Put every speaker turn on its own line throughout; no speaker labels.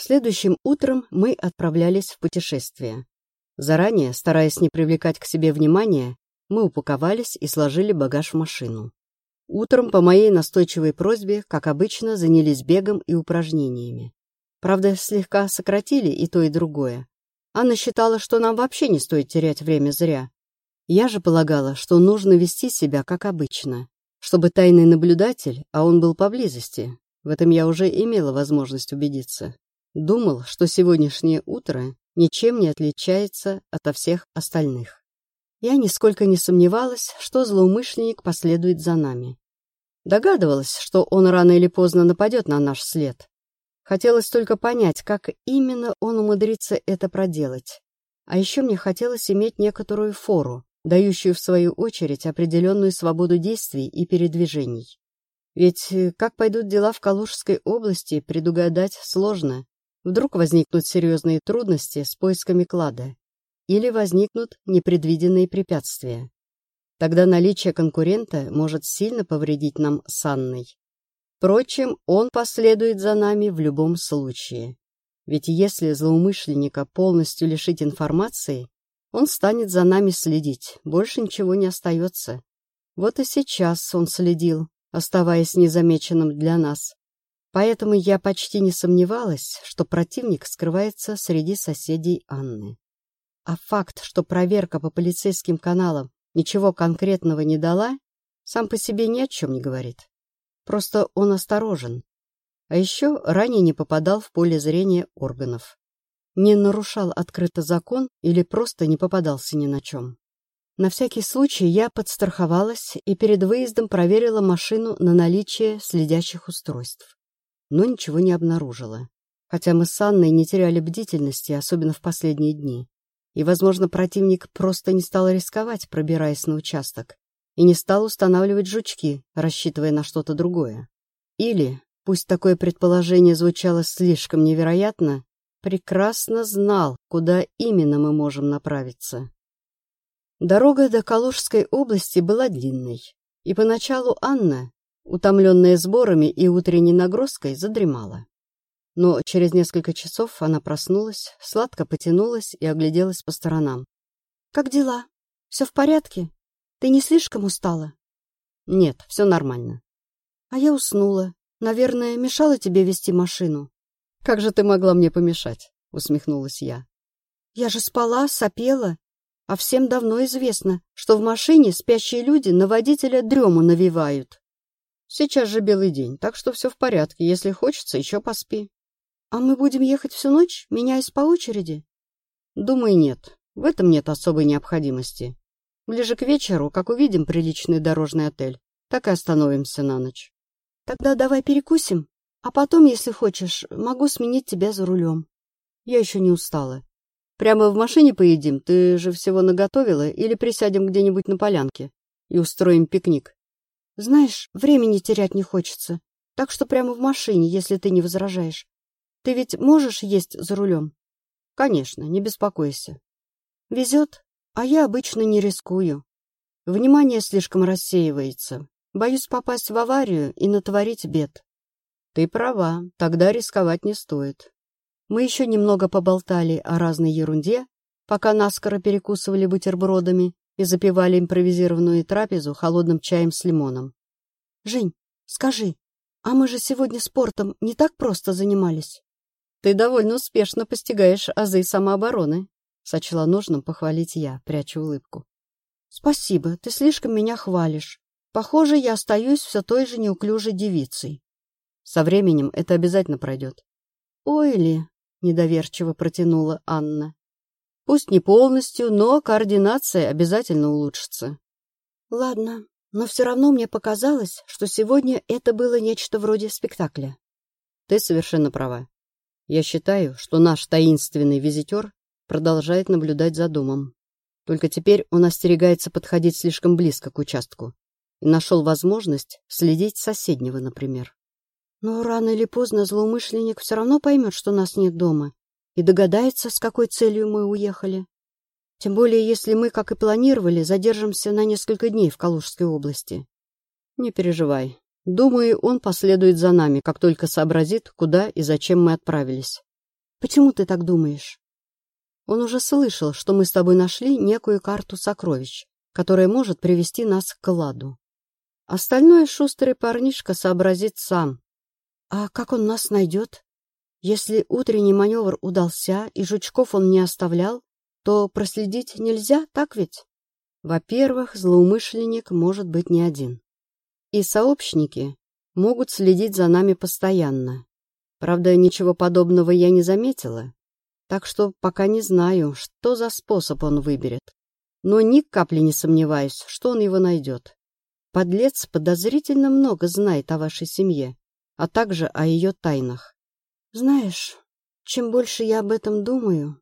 Следующим утром мы отправлялись в путешествие. Заранее, стараясь не привлекать к себе внимания, мы упаковались и сложили багаж в машину. Утром по моей настойчивой просьбе, как обычно, занялись бегом и упражнениями. Правда, слегка сократили и то, и другое. Анна считала, что нам вообще не стоит терять время зря. Я же полагала, что нужно вести себя как обычно, чтобы тайный наблюдатель, а он был поблизости, в этом я уже имела возможность убедиться, Думал, что сегодняшнее утро ничем не отличается ото всех остальных. Я нисколько не сомневалась, что злоумышленник последует за нами. Догадывалась, что он рано или поздно нападет на наш след. Хотелось только понять, как именно он умудрится это проделать. А еще мне хотелось иметь некоторую фору, дающую в свою очередь определенную свободу действий и передвижений. Ведь э, как пойдут дела в Калужской области, предугадать сложно, Вдруг возникнут серьезные трудности с поисками клада или возникнут непредвиденные препятствия. Тогда наличие конкурента может сильно повредить нам с Анной. Впрочем, он последует за нами в любом случае. Ведь если злоумышленника полностью лишить информации, он станет за нами следить, больше ничего не остается. Вот и сейчас он следил, оставаясь незамеченным для нас. Поэтому я почти не сомневалась, что противник скрывается среди соседей Анны. А факт, что проверка по полицейским каналам ничего конкретного не дала, сам по себе ни о чем не говорит. Просто он осторожен. А еще ранее не попадал в поле зрения органов. Не нарушал открыто закон или просто не попадался ни на чем. На всякий случай я подстраховалась и перед выездом проверила машину на наличие следящих устройств но ничего не обнаружила. Хотя мы с Анной не теряли бдительности, особенно в последние дни. И, возможно, противник просто не стал рисковать, пробираясь на участок, и не стал устанавливать жучки, рассчитывая на что-то другое. Или, пусть такое предположение звучало слишком невероятно, прекрасно знал, куда именно мы можем направиться. Дорога до Калужской области была длинной, и поначалу Анна, утомленная сборами и утренней нагрузкой, задремала. Но через несколько часов она проснулась, сладко потянулась и огляделась по сторонам. «Как дела? Все в порядке? Ты не слишком устала?» «Нет, все нормально». «А я уснула. Наверное, мешала тебе вести машину». «Как же ты могла мне помешать?» — усмехнулась я. «Я же спала, сопела. А всем давно известно, что в машине спящие люди на водителя дрему навевают». Сейчас же белый день, так что все в порядке. Если хочется, еще поспи. А мы будем ехать всю ночь, меняясь по очереди? Думаю, нет. В этом нет особой необходимости. Ближе к вечеру, как увидим приличный дорожный отель, так и остановимся на ночь. Тогда давай перекусим, а потом, если хочешь, могу сменить тебя за рулем. Я еще не устала. Прямо в машине поедим? Ты же всего наготовила? Или присядем где-нибудь на полянке и устроим пикник? Знаешь, времени терять не хочется, так что прямо в машине, если ты не возражаешь. Ты ведь можешь есть за рулем? Конечно, не беспокойся. Везет, а я обычно не рискую. Внимание слишком рассеивается. Боюсь попасть в аварию и натворить бед. Ты права, тогда рисковать не стоит. Мы еще немного поболтали о разной ерунде, пока наскоро перекусывали бутербродами и запивали импровизированную трапезу холодным чаем с лимоном. «Жень, скажи, а мы же сегодня спортом не так просто занимались?» «Ты довольно успешно постигаешь азы самообороны», — сочла нужным похвалить я, пряча улыбку. «Спасибо, ты слишком меня хвалишь. Похоже, я остаюсь все той же неуклюжей девицей». «Со временем это обязательно пройдет». «Ой ли», — недоверчиво протянула Анна. Пусть не полностью, но координация обязательно улучшится. Ладно, но все равно мне показалось, что сегодня это было нечто вроде спектакля. Ты совершенно права. Я считаю, что наш таинственный визитер продолжает наблюдать за домом. Только теперь он остерегается подходить слишком близко к участку и нашел возможность следить соседнего, например. Но рано или поздно злоумышленник все равно поймет, что нас нет дома, и догадается, с какой целью мы уехали. Тем более, если мы, как и планировали, задержимся на несколько дней в Калужской области. Не переживай. Думаю, он последует за нами, как только сообразит, куда и зачем мы отправились. Почему ты так думаешь? Он уже слышал, что мы с тобой нашли некую карту сокровищ, которая может привести нас к кладу. Остальное шустрый парнишка сообразит сам. А как он нас найдет? Если утренний маневр удался и жучков он не оставлял, то проследить нельзя, так ведь? Во-первых, злоумышленник может быть не один. И сообщники могут следить за нами постоянно. Правда, ничего подобного я не заметила, так что пока не знаю, что за способ он выберет. Но ни капли не сомневаюсь, что он его найдет. Подлец подозрительно много знает о вашей семье, а также о ее тайнах. Знаешь, чем больше я об этом думаю,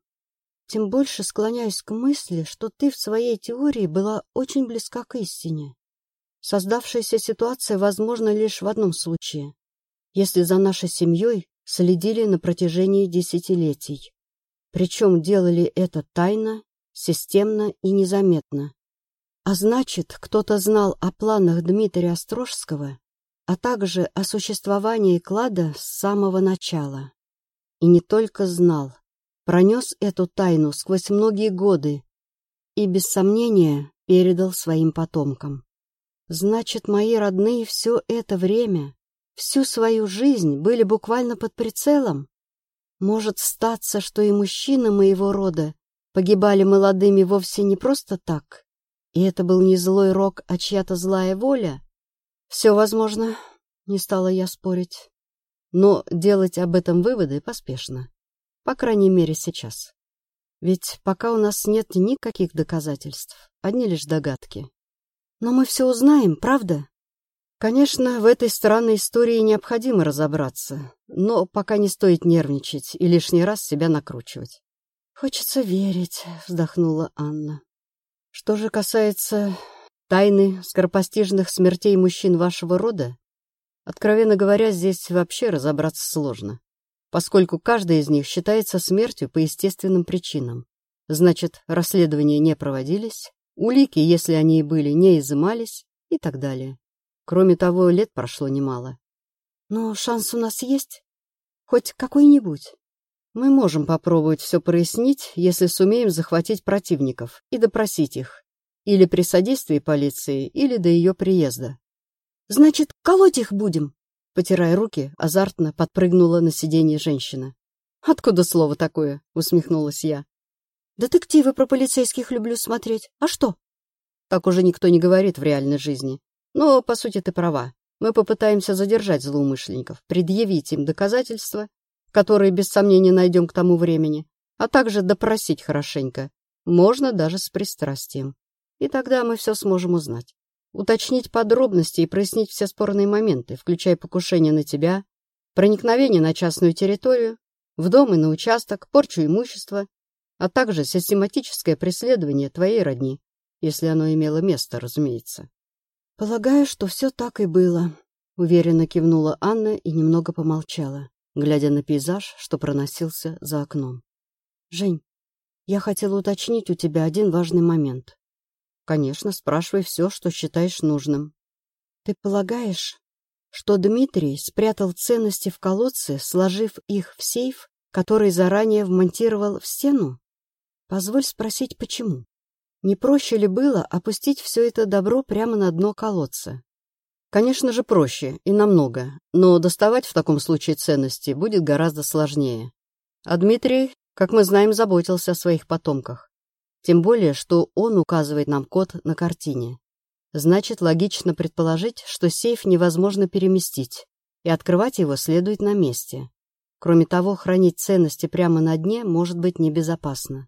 тем больше склоняюсь к мысли, что ты в своей теории была очень близка к истине. Создавшаяся ситуация возможна лишь в одном случае, если за нашей семьей следили на протяжении десятилетий. Причем делали это тайно, системно и незаметно. А значит, кто-то знал о планах Дмитрия Острожского, а также о существовании клада с самого начала. И не только знал, пронес эту тайну сквозь многие годы и, без сомнения, передал своим потомкам. Значит, мои родные все это время, всю свою жизнь были буквально под прицелом? Может статься, что и мужчины моего рода погибали молодыми вовсе не просто так? И это был не злой рок, а чья-то злая воля? Все возможно, не стала я спорить. Но делать об этом выводы поспешно. По крайней мере, сейчас. Ведь пока у нас нет никаких доказательств, одни лишь догадки. Но мы все узнаем, правда? Конечно, в этой странной истории необходимо разобраться, но пока не стоит нервничать и лишний раз себя накручивать. «Хочется верить», — вздохнула Анна. «Что же касается тайны скоропостижных смертей мужчин вашего рода, откровенно говоря, здесь вообще разобраться сложно поскольку каждая из них считается смертью по естественным причинам. Значит, расследования не проводились, улики, если они и были, не изымались и так далее. Кроме того, лет прошло немало. Но шанс у нас есть? Хоть какой-нибудь? Мы можем попробовать все прояснить, если сумеем захватить противников и допросить их. Или при содействии полиции, или до ее приезда. Значит, колоть их будем? Потирая руки, азартно подпрыгнула на сиденье женщина. «Откуда слово такое?» — усмехнулась я. «Детективы про полицейских люблю смотреть. А что?» Так уже никто не говорит в реальной жизни. Но, по сути, ты права. Мы попытаемся задержать злоумышленников, предъявить им доказательства, которые, без сомнения, найдем к тому времени, а также допросить хорошенько. Можно даже с пристрастием. И тогда мы все сможем узнать уточнить подробности и прояснить все спорные моменты, включая покушение на тебя, проникновение на частную территорию, в дом и на участок, порчу имущества, а также систематическое преследование твоей родни, если оно имело место, разумеется. «Полагаю, что все так и было», — уверенно кивнула Анна и немного помолчала, глядя на пейзаж, что проносился за окном. «Жень, я хотела уточнить у тебя один важный момент. Конечно, спрашивай все, что считаешь нужным. Ты полагаешь, что Дмитрий спрятал ценности в колодце, сложив их в сейф, который заранее вмонтировал в стену? Позволь спросить, почему? Не проще ли было опустить все это добро прямо на дно колодца? Конечно же, проще и намного, но доставать в таком случае ценности будет гораздо сложнее. А Дмитрий, как мы знаем, заботился о своих потомках. Тем более, что он указывает нам код на картине. Значит, логично предположить, что сейф невозможно переместить, и открывать его следует на месте. Кроме того, хранить ценности прямо на дне может быть небезопасно.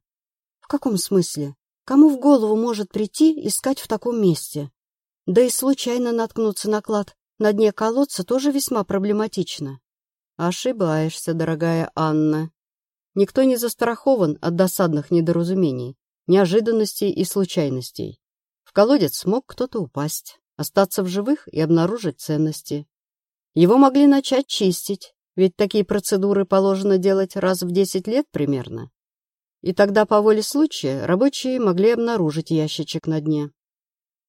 В каком смысле? Кому в голову может прийти искать в таком месте? Да и случайно наткнуться на клад на дне колодца тоже весьма проблематично. Ошибаешься, дорогая Анна. Никто не застрахован от досадных недоразумений неожиданностей и случайностей. В колодец мог кто-то упасть, остаться в живых и обнаружить ценности. Его могли начать чистить, ведь такие процедуры положено делать раз в 10 лет примерно. И тогда по воле случая рабочие могли обнаружить ящичек на дне.